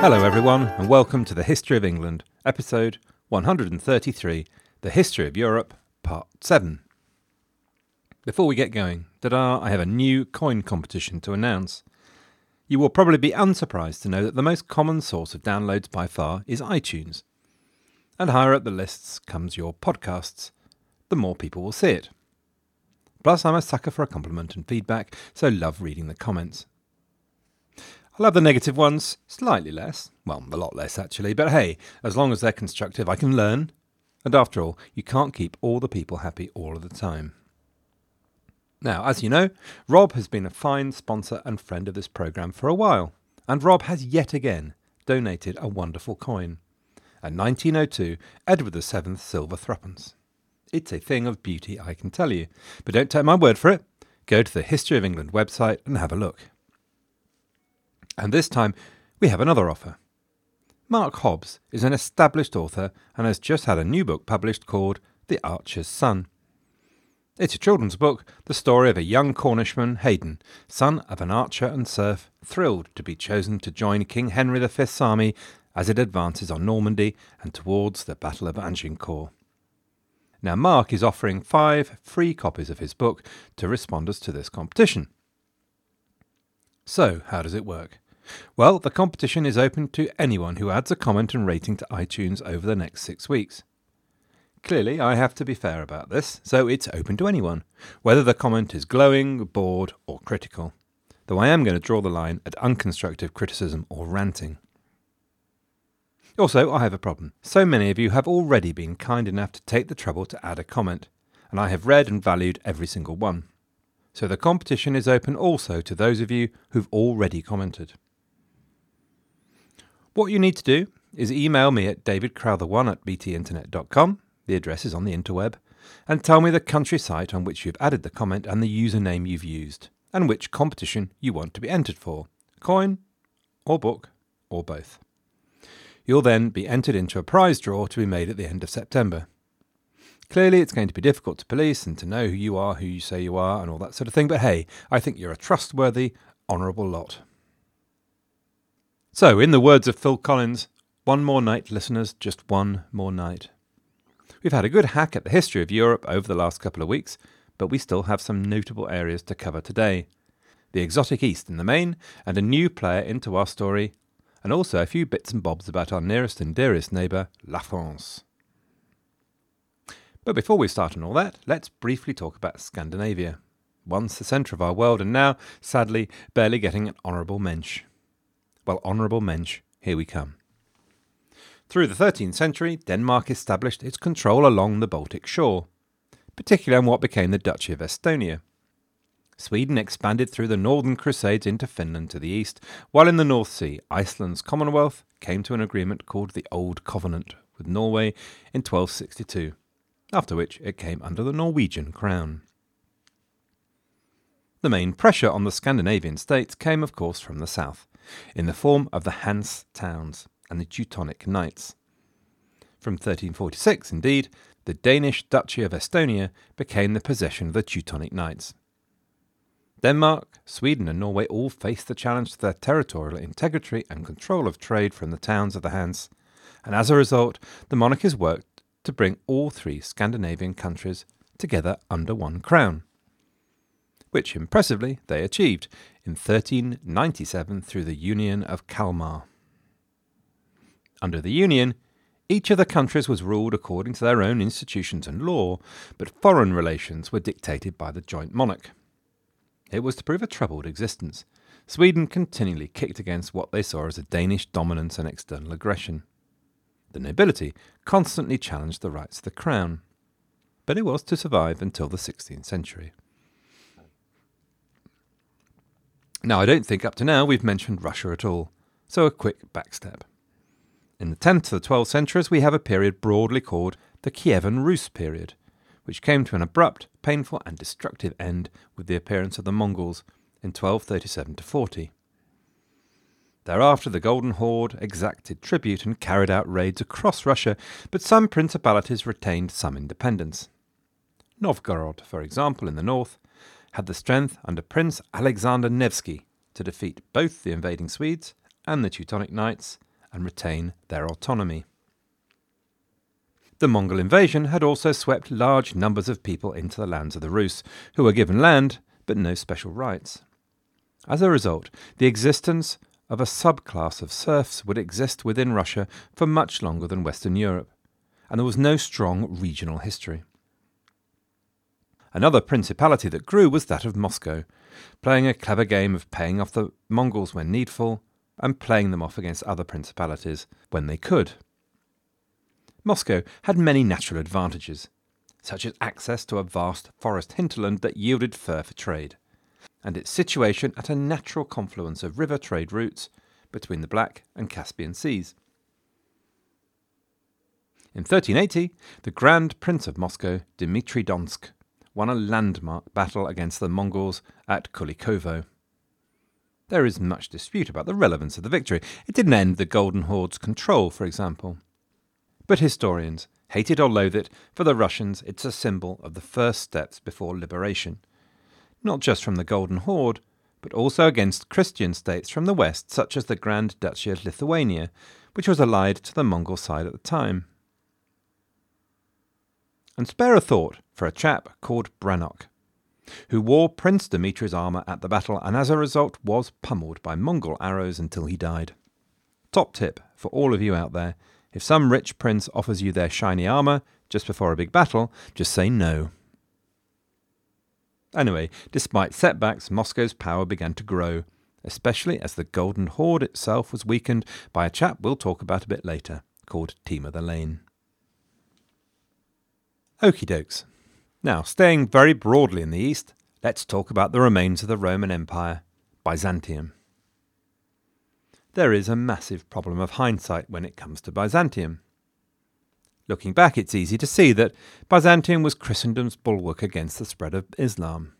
Hello, everyone, and welcome to the History of England, episode 133 The History of Europe, part 7. Before we get going, da da, I have a new coin competition to announce. You will probably be unsurprised to know that the most common source of downloads by far is iTunes. And higher up the lists comes your podcasts. The more people will see it. Plus, I'm a sucker for a compliment and feedback, so love reading the comments. I love the negative ones slightly less. Well, a lot less actually, but hey, as long as they're constructive, I can learn. And after all, you can't keep all the people happy all of the time. Now, as you know, Rob has been a fine sponsor and friend of this programme for a while, and Rob has yet again donated a wonderful coin. A 1902 Edward VII silver threepence. It's a thing of beauty, I can tell you, but don't take my word for it. Go to the History of England website and have a look. And this time we have another offer. Mark Hobbs is an established author and has just had a new book published called The Archer's Son. It's a children's book, the story of a young Cornishman, Hayden, son of an archer and serf, thrilled to be chosen to join King Henry V's army as it advances on Normandy and towards the Battle of Agincourt. Now, Mark is offering five free copies of his book to responders to this competition. So, how does it work? Well, the competition is open to anyone who adds a comment and rating to iTunes over the next six weeks. Clearly, I have to be fair about this, so it's open to anyone, whether the comment is glowing, bored, or critical. Though I am going to draw the line at unconstructive criticism or ranting. Also, I have a problem. So many of you have already been kind enough to take the trouble to add a comment, and I have read and valued every single one. So the competition is open also to those of you who've already commented. What you need to do is email me at davidcrowther1 at btinternet.com, the address is on the interweb, and tell me the country site on which you've added the comment and the username you've used, and which competition you want to be entered for coin, or book, or both. You'll then be entered into a prize draw to be made at the end of September. Clearly, it's going to be difficult to police and to know who you are, who you say you are, and all that sort of thing, but hey, I think you're a trustworthy, honourable lot. So, in the words of Phil Collins, one more night, listeners, just one more night. We've had a good hack at the history of Europe over the last couple of weeks, but we still have some notable areas to cover today. The exotic East in the main, and a new player into our story, and also a few bits and bobs about our nearest and dearest neighbour, La France. But before we start on all that, let's briefly talk about Scandinavia. Once the centre of our world, and now, sadly, barely getting an honourable mensch. Well, honourable mensch, here we come. Through the 13th century, Denmark established its control along the Baltic shore, particularly on what became the Duchy of Estonia. Sweden expanded through the Northern Crusades into Finland to the east, while in the North Sea, Iceland's Commonwealth came to an agreement called the Old Covenant with Norway in 1262, after which it came under the Norwegian crown. The main pressure on the Scandinavian states came, of course, from the south in the form of the Hanse towns and the Teutonic Knights. From 1346, indeed, the Danish Duchy of Estonia became the possession of the Teutonic Knights. Denmark, Sweden, and Norway all faced the challenge to their territorial integrity and control of trade from the towns of the Hanse, and as a result, the monarchies worked to bring all three Scandinavian countries together under one crown which impressively they achieved in 1397 through the Union of Kalmar. Under the Union, each of the countries was ruled according to their own institutions and law, but foreign relations were dictated by the joint monarch. It was to prove a troubled existence. Sweden continually kicked against what they saw as a Danish dominance and external aggression. The nobility constantly challenged the rights of the crown, but it was to survive until the 16th century. Now, I don't think up to now we've mentioned Russia at all, so a quick backstep. In the 10th to the 12th centuries, we have a period broadly called the Kievan Rus period, which came to an abrupt, painful, and destructive end with the appearance of the Mongols in 1237 40. Thereafter, the Golden Horde exacted tribute and carried out raids across Russia, but some principalities retained some independence. Novgorod, for example, in the north, had the strength under Prince Alexander Nevsky to defeat both the invading Swedes and the Teutonic Knights and retain their autonomy. The Mongol invasion had also swept large numbers of people into the lands of the Rus, who were given land but no special rights. As a result, the existence of a subclass of serfs would exist within Russia for much longer than Western Europe, and there was no strong regional history. Another principality that grew was that of Moscow, playing a clever game of paying off the Mongols when needful and playing them off against other principalities when they could. Moscow had many natural advantages, such as access to a vast forest hinterland that yielded fur for trade, and its situation at a natural confluence of river trade routes between the Black and Caspian Seas. In 1380, the Grand Prince of Moscow, Dmitry Donskoy, won a landmark battle against the Mongols at Kulikovo. There is much dispute about the relevance of the victory. It didn't end the Golden Horde's control, for example. But historians, hate it or loathe it, for the Russians it's a symbol of the first steps before liberation. Not just from the Golden Horde, but also against Christian states from the west, such as the Grand Duchy of Lithuania, which was allied to the Mongol side at the time. And spare a thought for a chap called Brannock, who wore Prince Dimitri's armour at the battle and as a result was pummeled by Mongol arrows until he died. Top tip for all of you out there if some rich prince offers you their shiny armour just before a big battle, just say no. Anyway, despite setbacks, Moscow's power began to grow, especially as the Golden Horde itself was weakened by a chap we'll talk about a bit later, called Timur the Lame. Okie dokes. Now, staying very broadly in the east, let's talk about the remains of the Roman Empire, Byzantium. There is a massive problem of hindsight when it comes to Byzantium. Looking back, it's easy to see that Byzantium was Christendom's bulwark against the spread of Islam.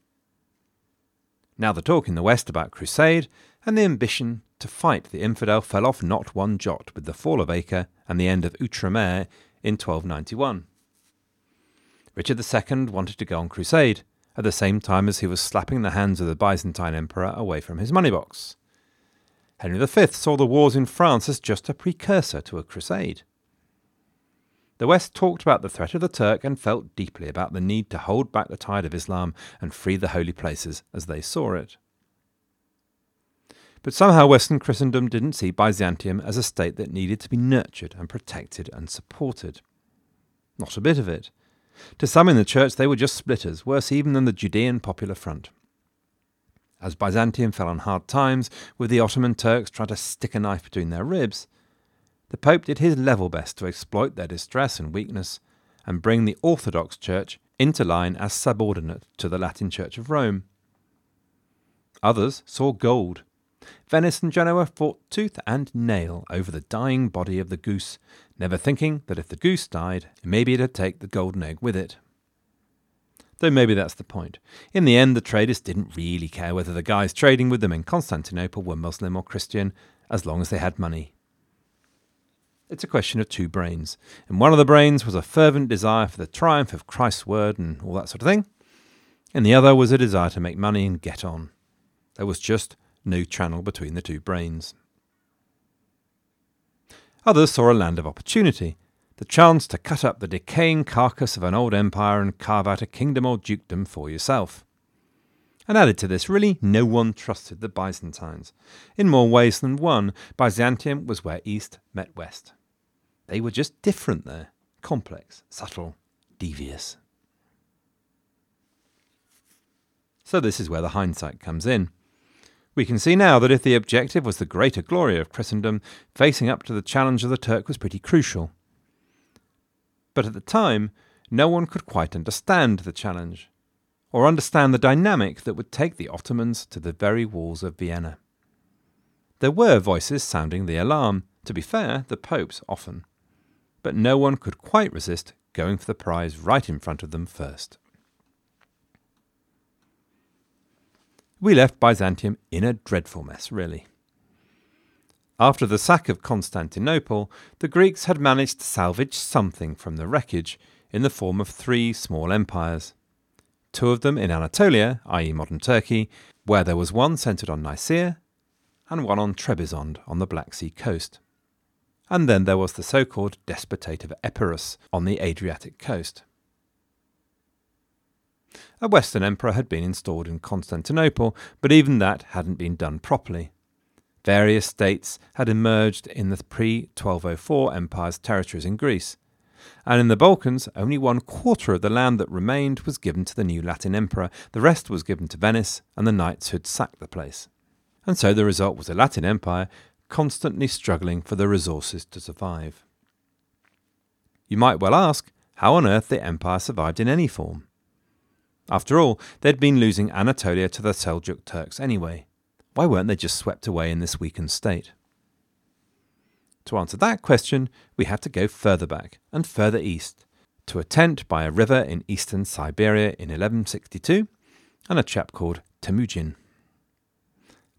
Now, the talk in the West about crusade and the ambition to fight the infidel fell off not one jot with the fall of Acre and the end of Outremer in 1291. Richard II wanted to go on crusade, at the same time as he was slapping the hands of the Byzantine emperor away from his money box. Henry V saw the wars in France as just a precursor to a crusade. The West talked about the threat of the Turk and felt deeply about the need to hold back the tide of Islam and free the holy places as they saw it. But somehow Western Christendom didn't see Byzantium as a state that needed to be nurtured and protected and supported. Not a bit of it. To some in the church, they were just splitters, worse even than the Judean Popular Front. As Byzantium fell on hard times, with the Ottoman Turks trying to stick a knife between their ribs, the Pope did his level best to exploit their distress and weakness and bring the Orthodox Church into line as subordinate to the Latin Church of Rome. Others saw gold. Venice and Genoa fought tooth and nail over the dying body of the goose never thinking that if the goose died, maybe it'd take the golden egg with it. Though maybe that's the point. In the end, the traders didn't really care whether the guys trading with them in Constantinople were Muslim or Christian, as long as they had money. It's a question of two brains. In one of the brains was a fervent desire for the triumph of Christ's word and all that sort of thing. In the other was a desire to make money and get on. There was just no channel between the two brains. Others saw a land of opportunity, the chance to cut up the decaying carcass of an old empire and carve out a kingdom or dukedom for yourself. And added to this, really, no one trusted the Byzantines. In more ways than one, Byzantium was where East met West. They were just different there complex, subtle, devious. So, this is where the hindsight comes in. We can see now that if the objective was the greater glory of Christendom, facing up to the challenge of the Turk was pretty crucial. But at the time, no one could quite understand the challenge, or understand the dynamic that would take the Ottomans to the very walls of Vienna. There were voices sounding the alarm, to be fair, the popes often, but no one could quite resist going for the prize right in front of them first. We left Byzantium in a dreadful mess, really. After the sack of Constantinople, the Greeks had managed to salvage something from the wreckage in the form of three small empires. Two of them in Anatolia, i.e., modern Turkey, where there was one centred on Nicaea and one on Trebizond on the Black Sea coast. and then there was the so called Despotate of Epirus on the Adriatic coast. A Western emperor had been installed in Constantinople, but even that hadn't been done properly. Various states had emerged in the pre 1204 empire's territories in Greece, and in the Balkans, only one quarter of the land that remained was given to the new Latin emperor, the rest was given to Venice and the knights who had sacked the place. And so the result was a Latin empire constantly struggling for the resources to survive. You might well ask how on earth the empire survived in any form. After all, they'd been losing Anatolia to the Seljuk Turks anyway. Why weren't they just swept away in this weakened state? To answer that question, we have to go further back and further east to a tent by a river in eastern Siberia in 1162 and a chap called Temujin.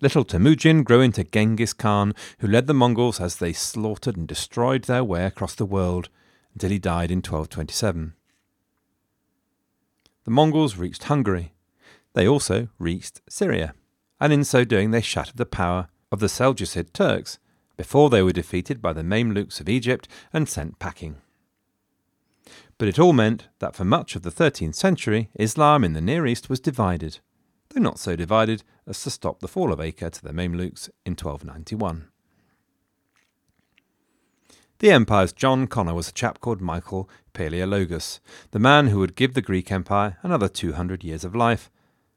Little Temujin grew into Genghis Khan, who led the Mongols as they slaughtered and destroyed their way across the world until he died in 1227. The Mongols reached Hungary. They also reached Syria, and in so doing they shattered the power of the Seleucid Turks before they were defeated by the Mamluks of Egypt and sent packing. But it all meant that for much of the 13th century, Islam in the Near East was divided, though not so divided as to stop the fall of Acre to the Mamluks in 1291. The empire's John Connor was a chap called Michael Palaeologus, the man who would give the Greek Empire another 200 years of life,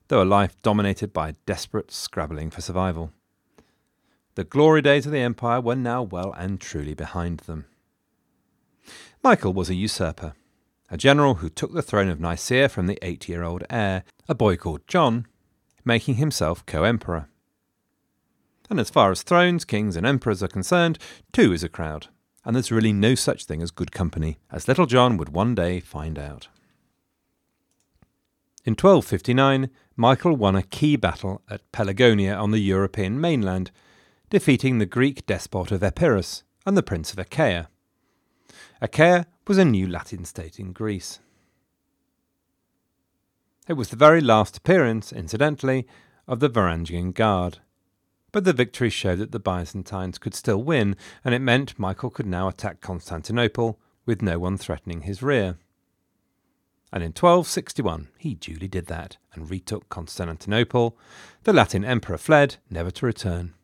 though a life dominated by desperate scrabbling for survival. The glory days of the empire were now well and truly behind them. Michael was a usurper, a general who took the throne of Nicaea from the eight year old heir, a boy called John, making himself co emperor. And as far as thrones, kings, and emperors are concerned, two is a crowd, and there's really no such thing as good company, as little John would one day find out. In 1259, Michael won a key battle at Pelagonia on the European mainland defeating the Greek despot of Epirus and the Prince of Achaia. Achaia was a new Latin state in Greece. It was the very last appearance, incidentally, of the Varangian Guard. But the victory showed that the Byzantines could still win, and it meant Michael could now attack Constantinople with no one threatening his rear. And in 1261 he duly did that and retook Constantinople. The Latin emperor fled, never to return.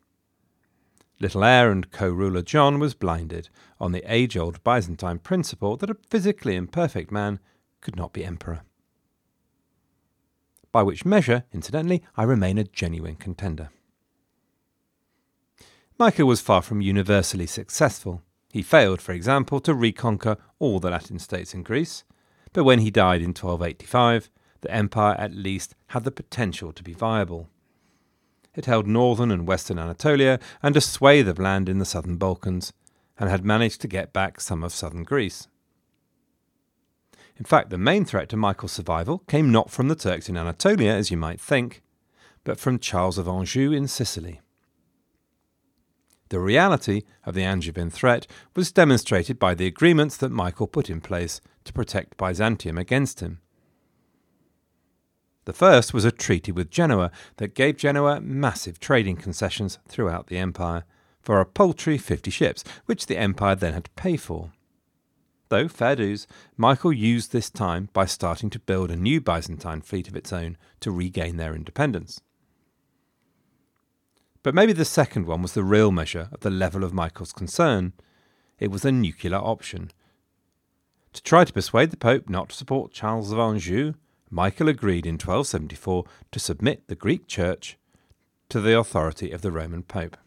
Little heir and co ruler John was blinded on the age old Byzantine principle that a physically imperfect man could not be emperor. By which measure, incidentally, I remain a genuine contender. Michael was far from universally successful. He failed, for example, to reconquer all the Latin states in Greece, but when he died in 1285, the empire at least had the potential to be viable. It held northern and western Anatolia and a swathe of land in the southern Balkans, and had managed to get back some of southern Greece. In fact, the main threat to Michael's survival came not from the Turks in Anatolia, as you might think, but from Charles of Anjou in Sicily. The reality of the Angevin threat was demonstrated by the agreements that Michael put in place to protect Byzantium against him. The first was a treaty with Genoa that gave Genoa massive trading concessions throughout the empire for a paltry 50 ships, which the empire then had to pay for. Though fair dues, Michael used this time by starting to build a new Byzantine fleet of its own to regain their independence. But maybe the second one was the real measure of the level of Michael's concern. It was a nuclear option. To try to persuade the Pope not to support Charles of Anjou Michael agreed in 1274 to submit the Greek Church to the authority of the Roman Pope.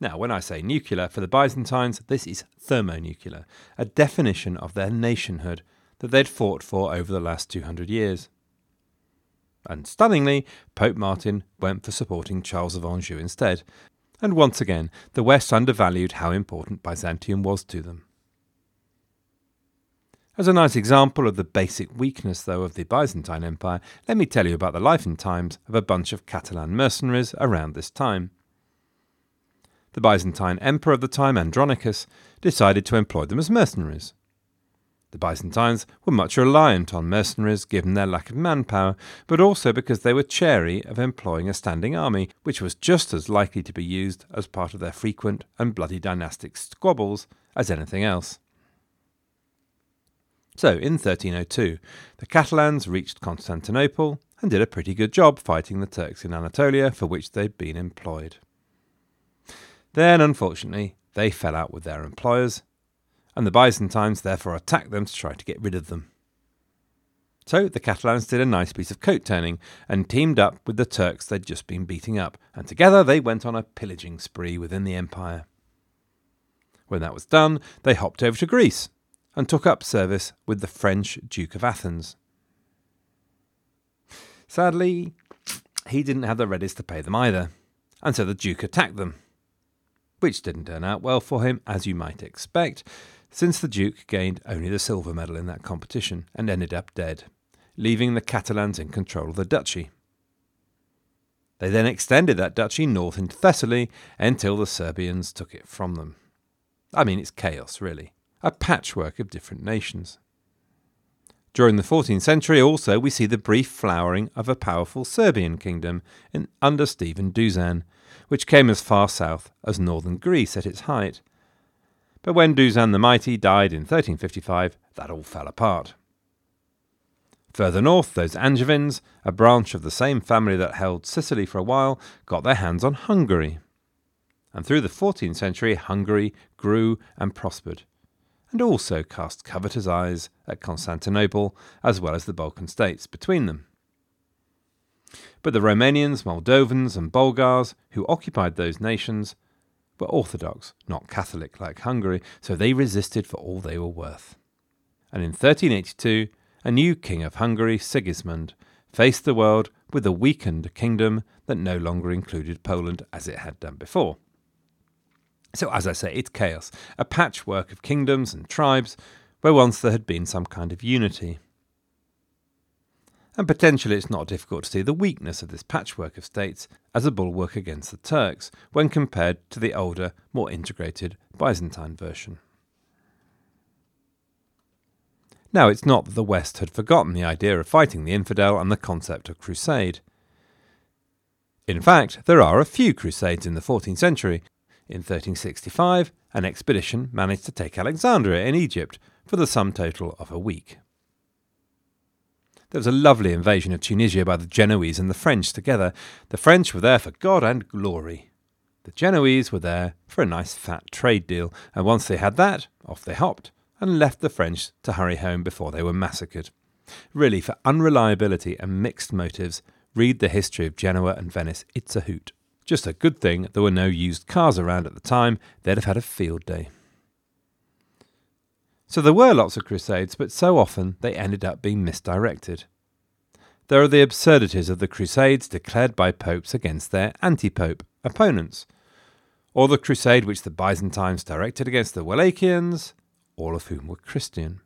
Now, when I say nuclear, for the Byzantines, this is thermonuclear, a definition of their nationhood that they'd fought for over the last 200 years. And stunningly, Pope Martin went for supporting Charles of Anjou instead, and once again the West undervalued how important Byzantium was to them. As a nice example of the basic weakness, though, of the Byzantine Empire, let me tell you about the life and times of a bunch of Catalan mercenaries around this time. The Byzantine emperor of the time, Andronicus, decided to employ them as mercenaries. The Byzantines were much reliant on mercenaries given their lack of manpower, but also because they were chary of employing a standing army, which was just as likely to be used as part of their frequent and bloody dynastic squabbles as anything else. So, in 1302, the Catalans reached Constantinople and did a pretty good job fighting the Turks in Anatolia for which they'd been employed. Then, unfortunately, they fell out with their employers, and the Byzantines therefore attacked them to try to get rid of them. So the Catalans did a nice piece of coat turning and teamed up with the Turks they'd just been beating up, and together they went on a pillaging spree within the empire. When that was done, they hopped over to Greece and took up service with the French Duke of Athens. Sadly, he didn't have the readies to pay them either, and so the Duke attacked them. Which didn't turn out well for him, as you might expect, since the Duke gained only the silver medal in that competition and ended up dead, leaving the Catalans in control of the duchy. They then extended that duchy north into Thessaly until the Serbians took it from them. I mean, it's chaos, really a patchwork of different nations. During the 14th century, also, we see the brief flowering of a powerful Serbian kingdom in, under Stephen Dušan, which came as far south as northern Greece at its height. But when Dušan the Mighty died in 1355, that all fell apart. Further north, those Angevins, a branch of the same family that held Sicily for a while, got their hands on Hungary. And through the 14th century, Hungary grew and prospered and also cast covetous eyes at Constantinople as well as the Balkan states between them. But the Romanians, Moldovans, and Bulgars who occupied those nations were Orthodox, not Catholic like Hungary, so they resisted for all they were worth. And in 1382, a new king of Hungary, Sigismund, faced the world with a weakened kingdom that no longer included Poland as it had done before. So, as I say, it's chaos, a patchwork of kingdoms and tribes where once there had been some kind of unity. And potentially it's not difficult to see the weakness of this patchwork of states as a bulwark against the Turks when compared to the older, more integrated Byzantine version. Now, it's not that the West had forgotten the idea of fighting the infidel and the concept of crusade. In fact, there are a few crusades in the 14th century, in 1365, an expedition managed to take Alexandria in Egypt for the sum total of a week. There was a lovely invasion of Tunisia by the Genoese and the French together. The French were there for God and glory. The Genoese were there for a nice fat trade deal, and once they had that, off they hopped and left the French to hurry home before they were massacred. Really, for unreliability and mixed motives, read the history of Genoa and Venice. It's a hoot. Just a good thing there were no used cars around at the time, they'd have had a field day. So there were lots of crusades, but so often they ended up being misdirected. There are the absurdities of the crusades declared by popes against their anti pope opponents, or the crusade which the Byzantines directed against the Wallachians, all of whom were Christian.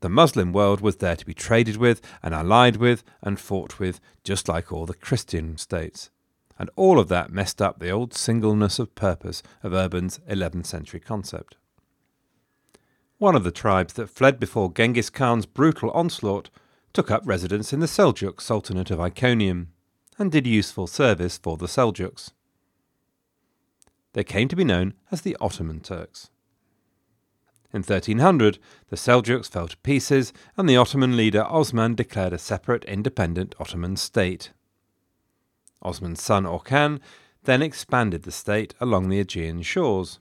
The Muslim world was there to be traded with and allied with and fought with, just like all the Christian states and all of that messed up the old singleness of purpose of Urban's 11th century concept. One of the tribes that fled before Genghis Khan's brutal onslaught took up residence in the Seljuk Sultanate of Iconium and did useful service for the Seljuks. They came to be known as the Ottoman Turks. In 1300, the Seljuks fell to pieces, and the Ottoman leader Osman declared a separate independent Ottoman state. Osman's son Orhan then expanded the state along the Aegean shores.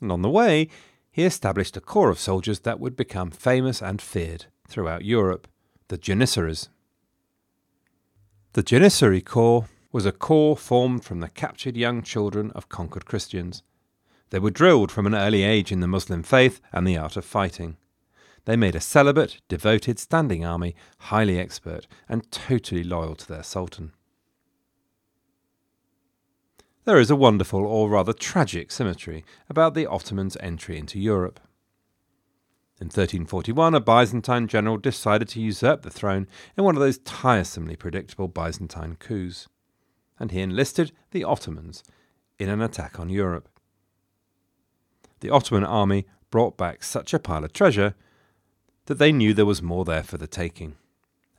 And on the way, he established a corps of soldiers that would become famous and feared throughout Europe, the Janissaries. The Janissary Corps was a corps formed from the captured young children of conquered Christians. They were drilled from an early age in the Muslim faith and the art of fighting. They made a celibate, devoted standing army, highly expert and totally loyal to their sultan. There is a wonderful, or rather tragic, symmetry about the Ottomans' entry into Europe. In 1341, a Byzantine general decided to usurp the throne in one of those tiresomely predictable Byzantine coups, and he enlisted the Ottomans in an attack on Europe. The Ottoman army brought back such a pile of treasure that they knew there was more there for the taking.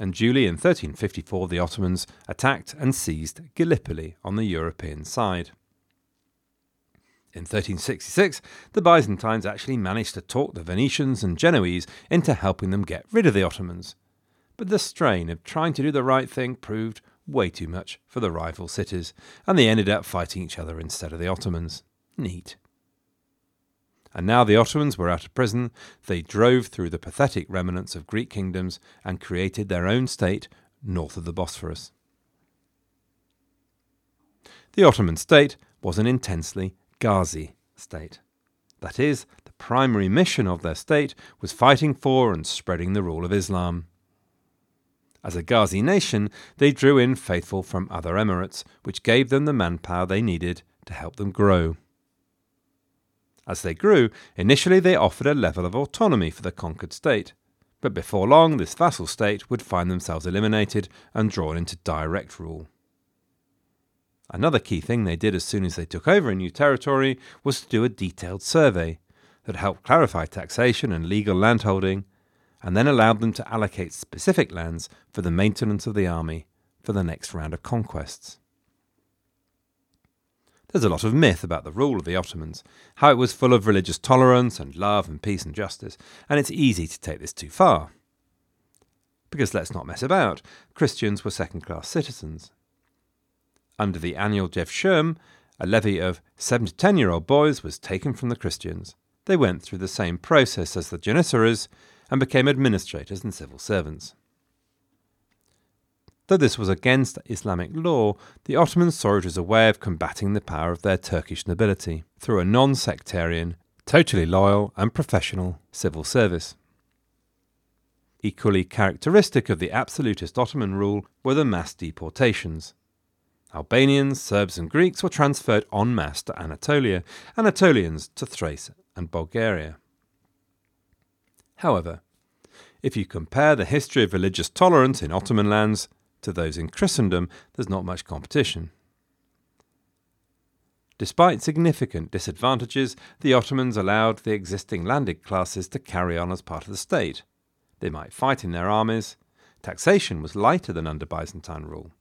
And duly in 1354 the Ottomans attacked and seized Gallipoli on the European side. In 1366, the Byzantines actually managed to talk the Venetians and Genoese into helping them get rid of the Ottomans. But the strain of trying to do the right thing proved way too much for the rival cities, and they ended up fighting each other instead of the Ottomans. Neat. And now the Ottomans were out of prison, they drove through the pathetic remnants of Greek kingdoms and created their own state north of the Bosphorus. The Ottoman state was an intensely Ghazi state. That is, the primary mission of their state was fighting for and spreading the rule of Islam. As a Ghazi nation, they drew in faithful from other emirates, which gave them the manpower they needed to help them grow. As they grew, initially they offered a level of autonomy for the conquered state, but before long this vassal state would find themselves eliminated and drawn into direct rule. Another key thing they did as soon as they took over a new territory was to do a detailed survey that helped clarify taxation and legal landholding, and then allowed them to allocate specific lands for the maintenance of the army for the next round of conquests. There's a lot of myth about the rule of the Ottomans, how it was full of religious tolerance and love and peace and justice, and it's easy to take this too far. Because let's not mess about, Christians were second class citizens, under the annual devshirme, a levy of 7 to 10 year old boys was taken from the Christians. They went through the same process as the Janissaries and became administrators and civil servants. Though this was against Islamic law, the Ottoman saw it as a way of combating the power of their Turkish nobility through a non sectarian, totally loyal, and professional civil service. Equally characteristic of the absolutist Ottoman rule were the mass deportations. Albanians, Serbs, and Greeks were transferred en masse to Anatolia, Anatolians to Thrace and Bulgaria. However, if you compare the history of religious tolerance in Ottoman lands to those in Christendom, there's not much competition. Despite significant disadvantages, the Ottomans allowed the existing landed classes to carry on as part of the state. They might fight in their armies. Taxation was lighter than under Byzantine rule.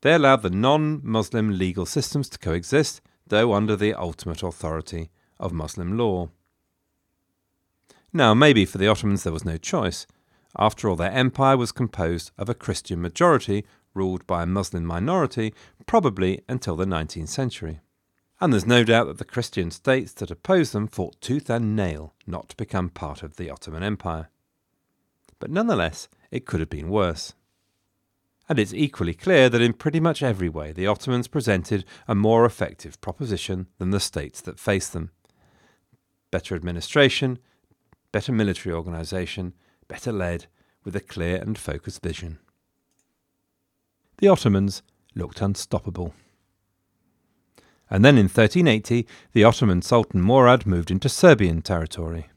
They allowed the non Muslim legal systems to coexist, though under the ultimate authority of Muslim law. Now, maybe for the Ottomans there was no choice. After all, their empire was composed of a Christian majority ruled by a Muslim minority, probably until the 19th century. And there's no doubt that the Christian states that opposed them fought tooth and nail not to become part of the Ottoman Empire. But nonetheless, it could have been worse and it's equally clear that in pretty much every way the Ottomans presented a more effective proposition than the states that faced them. Better administration, better military organisation, better led, with a clear and focused vision. The Ottomans looked unstoppable. And then in 1380, the Ottoman Sultan Murad moved into Serbian territory.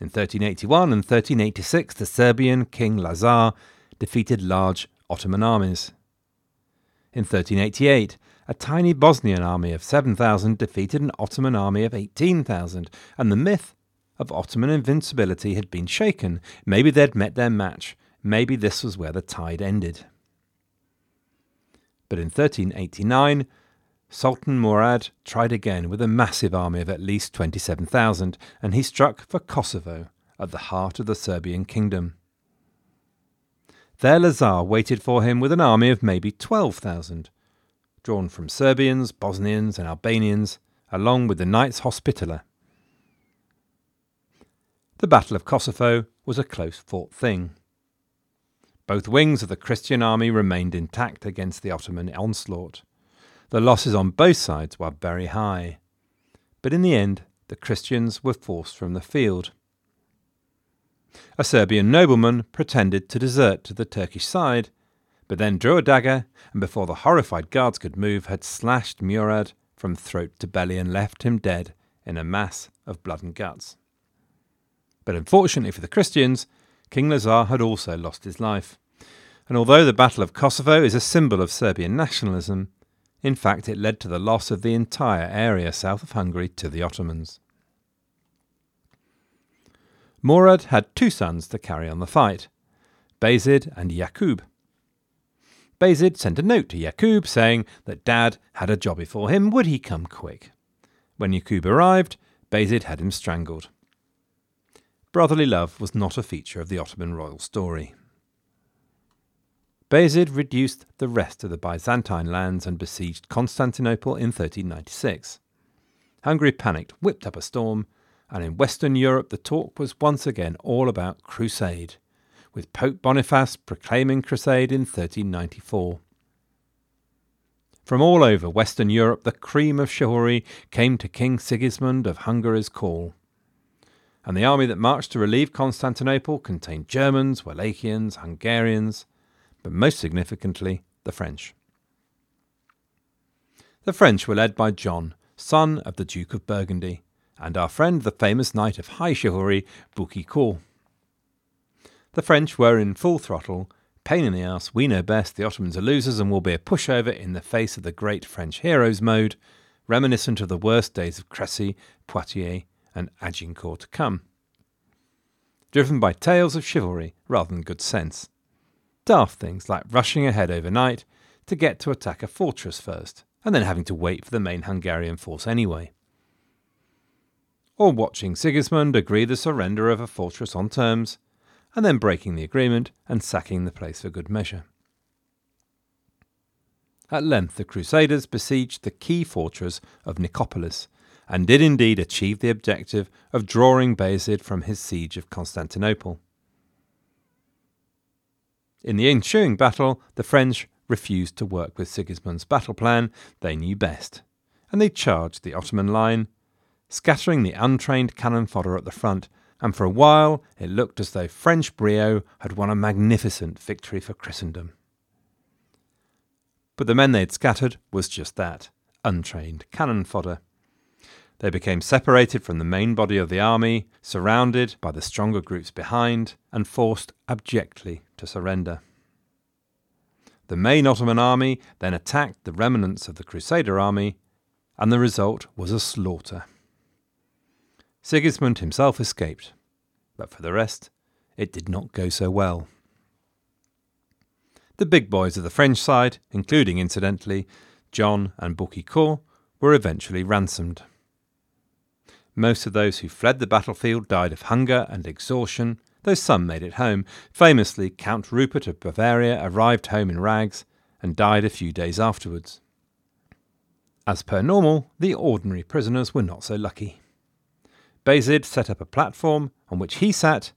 In 1381 and 1386, the Serbian King Lazar defeated large Ottoman armies. In 1388, a tiny Bosnian army of 7,000 defeated an Ottoman army of 18,000, and the myth of Ottoman invincibility had been shaken. Maybe they'd met their match. Maybe this was where the tide ended. But in 1389, Sultan Murad tried again with a massive army of at least 27,000, and he struck for Kosovo, at the heart of the Serbian kingdom. There Lazar waited for him with an army of maybe 12,000, drawn from Serbians, Bosnians, and Albanians, along with the Knights Hospitaller. The Battle of Kosovo was a close fought thing. Both wings of the Christian army remained intact against the Ottoman onslaught. The losses on both sides were very high. But in the end, the Christians were forced from the field. A Serbian nobleman pretended to desert to the Turkish side, but then drew a dagger, and before the horrified guards could move, had slashed Murad from throat to belly and left him dead in a mass of blood and guts. But unfortunately for the Christians, King Lazar had also lost his life. And although the Battle of Kosovo is a symbol of Serbian nationalism, in fact it led to the loss of the entire area south of Hungary to the Ottomans. Murad had two sons to carry on the fight, Bayezid and Yaqub. Bayezid sent a note to Yaqub saying that Dad had a job before him, would he come quick? When Yaqub arrived, Bayezid had him strangled. Brotherly love was not a feature of the Ottoman royal story. Bayezid reduced the rest of the Byzantine lands and besieged Constantinople in 1396. Hungary panicked, whipped up a storm, and in Western Europe the talk was once again all about crusade, with Pope Boniface proclaiming crusade in 1394. From all over Western Europe, the cream of chivalry came to King Sigismund of Hungary's call. And the army that marched to relieve Constantinople contained Germans, Wallachians, Hungarians, but most significantly, the French. The French were led by John, son of the Duke of Burgundy, and our friend the famous knight of high chivalry, Boucicaut. The French were in full throttle, pain in the ass, we know best, the Ottomans are losers and will be a pushover in the face of the great French heroes mode, reminiscent of the worst days of Crécy, Poitiers, and Agincourt to come. Driven by tales of chivalry rather than good sense. Daft things like rushing ahead overnight to get to attack a fortress first, and then having to wait for the main Hungarian force anyway. Or watching Sigismund agree the surrender of a fortress on terms, and then breaking the agreement and sacking the place for good measure. At length the Crusaders besieged the key fortress of Nicopolis, and did indeed achieve the objective of drawing Bayezid from his siege of Constantinople. In the ensuing battle, the French refused to work with Sigismund's battle plan, they knew best, and they charged the Ottoman line, scattering the untrained cannon fodder at the front, and for a while it looked as though French brio had won a magnificent victory for Christendom. But the men they had scattered was just that untrained cannon fodder. They became separated from the main body of the army, surrounded by the stronger groups behind, and forced abjectly to surrender. The main Ottoman army then attacked the remnants of the Crusader army, and the result was a slaughter. Sigismund himself escaped, but for the rest, it did not go so well. The big boys of the French side, including, incidentally, John and Boucicaut, were eventually ransomed. Most of those who fled the battlefield died of hunger and exhaustion, though some made it home. Famously, Count Rupert of Bavaria arrived home in rags and died a few days afterwards. As per normal, the ordinary prisoners were not so lucky. Bayezid set up a platform on which he sat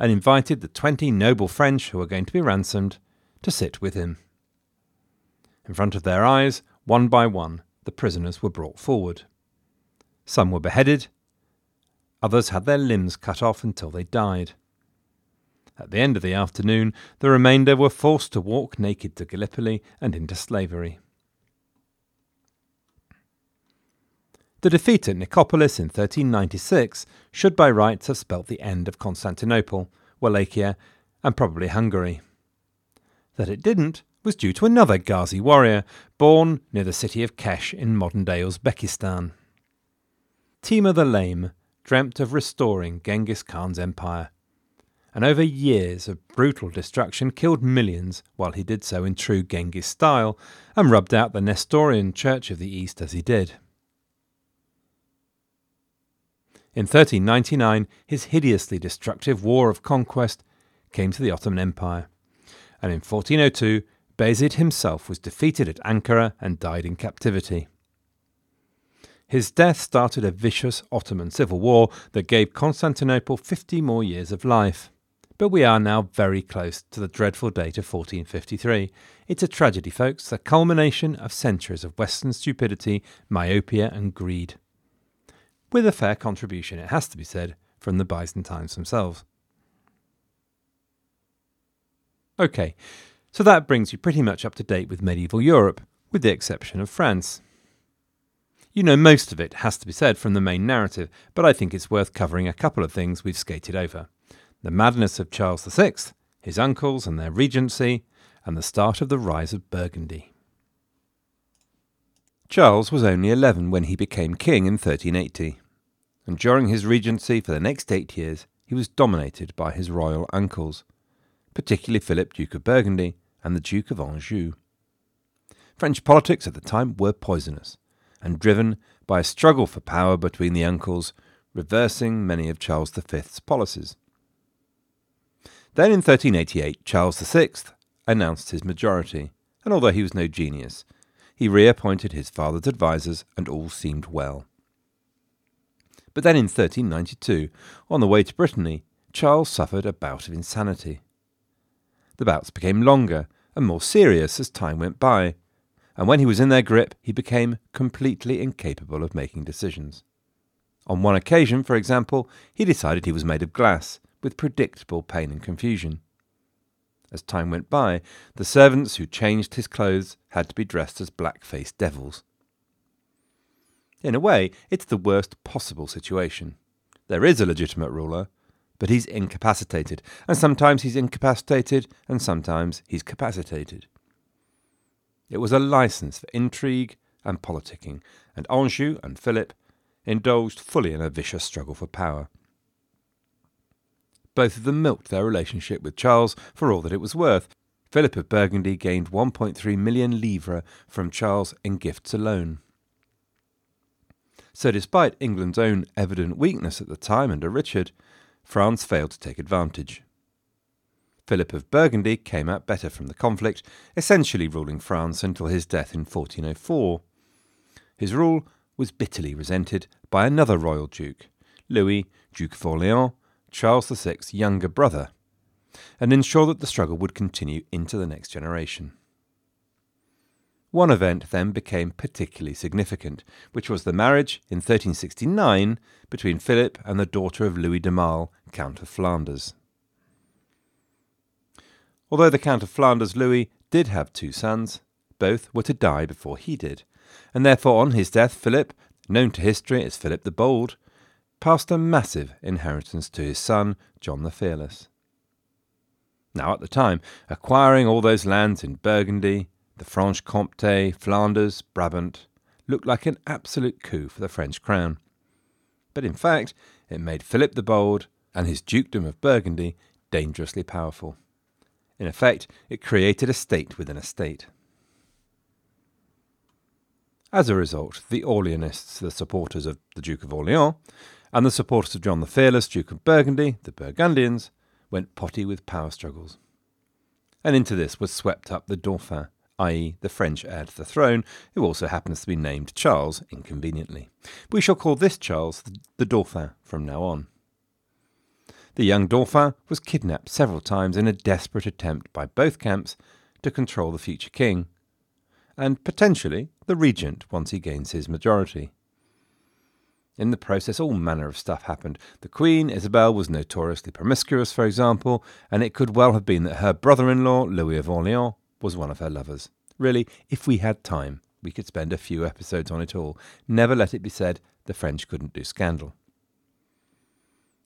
and invited the twenty noble French who were going to be ransomed to sit with him. In front of their eyes, one by one, the prisoners were brought forward. Some were beheaded, Others had their limbs cut off until they died. At the end of the afternoon, the remainder were forced to walk naked to Gallipoli and into slavery. The defeat at Nicopolis in 1396 should by rights have spelt the end of Constantinople, Wallachia, and probably Hungary. That it didn't was due to another Ghazi warrior, born near the city of Kesh in modern day Uzbekistan. Timur the Lame dreamt of restoring Genghis Khan's empire, and over years of brutal destruction killed millions while he did so in true Genghis style and rubbed out the Nestorian Church of the East as he did. In 1399, his hideously destructive war of conquest came to the Ottoman Empire, and in 1402, Bayezid himself was defeated at Ankara and died in captivity. His death started a vicious Ottoman civil war that gave Constantinople 50 more years of life. But we are now very close to the dreadful date of 1453. It's a tragedy, folks, the culmination of centuries of Western stupidity, myopia, and greed. With a fair contribution, it has to be said, from the Byzantines themselves. Okay, so that brings you pretty much up to date with medieval Europe, with the exception of France. You know most of it, has to be said, from the main narrative, but I think it's worth covering a couple of things we've skated over the madness of Charles VI, his uncles and their regency, and the start of the rise of Burgundy. Charles was only 11 when he became king in 1380, and during his regency for the next eight years, he was dominated by his royal uncles, particularly Philip, Duke of Burgundy, and the Duke of Anjou. French politics at the time were poisonous and driven by a struggle for power between the uncles, reversing many of Charles V's policies. Then in 1388, Charles VI announced his majority, and although he was no genius, he reappointed his father's advisers and all seemed well. But then in 1392, on the way to Brittany, Charles suffered a bout of insanity. The bouts became longer and more serious as time went by, and when he was in their grip, he became completely incapable of making decisions. On one occasion, for example, he decided he was made of glass, with predictable pain and confusion. As time went by, the servants who changed his clothes had to be dressed as black faced devils. In a way, it's the worst possible situation. There is a legitimate ruler, but he's incapacitated, and sometimes he's incapacitated, and sometimes he's capacitated. It was a license for intrigue and politicking, and Anjou and Philip indulged fully in a vicious struggle for power. Both of them milked their relationship with Charles for all that it was worth. Philip of Burgundy gained 1.3 million livres from Charles in gifts alone. So, despite England's own evident weakness at the time under Richard, France failed to take advantage. Philip of Burgundy came out better from the conflict, essentially ruling France until his death in 1404. His rule was bitterly resented by another royal duke, Louis, Duke of Orleans, Charles VI's younger brother, and ensured that the struggle would continue into the next generation. One event then became particularly significant, which was the marriage in 1369 between Philip and the daughter of Louis de Male, Count of Flanders. Although the Count of Flanders Louis did have two sons, both were to die before he did, and therefore on his death Philip, known to history as Philip the Bold, passed a massive inheritance to his son John the Fearless. Now at the time, acquiring all those lands in Burgundy, the Franche Comté, Flanders, Brabant, looked like an absolute coup for the French crown. But in fact, it made Philip the Bold and his dukedom of Burgundy dangerously powerful. In effect, it created a state within a state. As a result, the Orleanists, the supporters of the Duke of Orleans, and the supporters of John the Fearless, Duke of Burgundy, the Burgundians, went potty with power struggles. And into this was swept up the Dauphin, i.e., the French heir to the throne, who also happens to be named Charles inconveniently. We shall call this Charles the Dauphin from now on. The young Dauphin was kidnapped several times in a desperate attempt by both camps to control the future king, and potentially the regent once he gains his majority. In the process, all manner of stuff happened. The Queen, Isabel, was notoriously promiscuous, for example, and it could well have been that her brother in law, Louis of Orleans, was one of her lovers. Really, if we had time, we could spend a few episodes on it all. Never let it be said the French couldn't do scandal.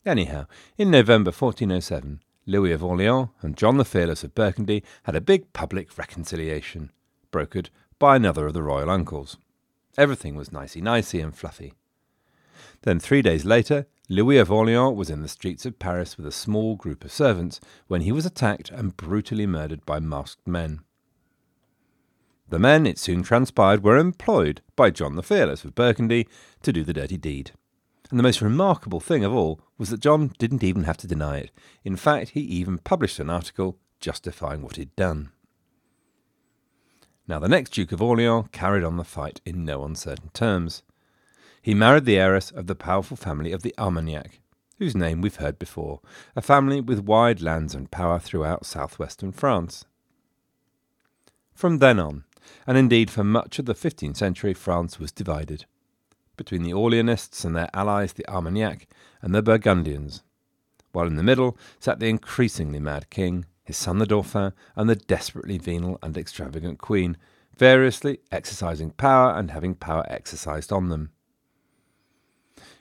Anyhow, in November 1407, Louis of Orleans and John the Fearless of Burgundy had a big public reconciliation, brokered by another of the royal uncles. Everything was nicey nicey and fluffy. Then, three days later, Louis of Orleans was in the streets of Paris with a small group of servants when he was attacked and brutally murdered by masked men. The men, it soon transpired, were employed by John the Fearless of Burgundy to do the dirty deed. And the most remarkable thing of all was that John didn't even have to deny it. In fact, he even published an article justifying what he'd done. Now, the next Duke of Orleans carried on the fight in no uncertain terms. He married the heiress of the powerful family of the Armagnac, whose name we've heard before, a family with wide lands and power throughout southwestern France. From then on, and indeed for much of the 15th century, France was divided between the Orleanists and their allies, the Armagnac, and the Burgundians, while in the middle sat the increasingly mad king, his son the Dauphin, and the desperately venal and extravagant queen, variously exercising power and having power exercised on them.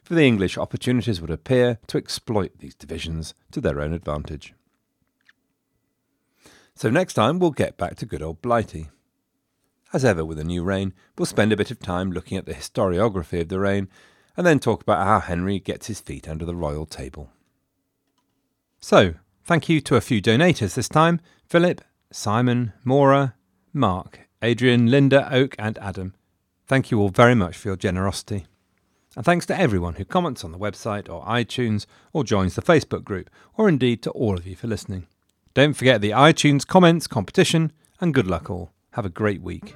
For the English, opportunities would appear to exploit these divisions to their own advantage. So next time we'll get back to good old Blighty. As ever with a new reign, we'll spend a bit of time looking at the historiography of the reign and then talk about how Henry gets his feet under the royal table. So, thank you to a few donators this time Philip, Simon, Maura, Mark, Adrian, Linda, Oak, and Adam. Thank you all very much for your generosity. And thanks to everyone who comments on the website or iTunes or joins the Facebook group, or indeed to all of you for listening. Don't forget the iTunes comments competition, and good luck all. Have a great week.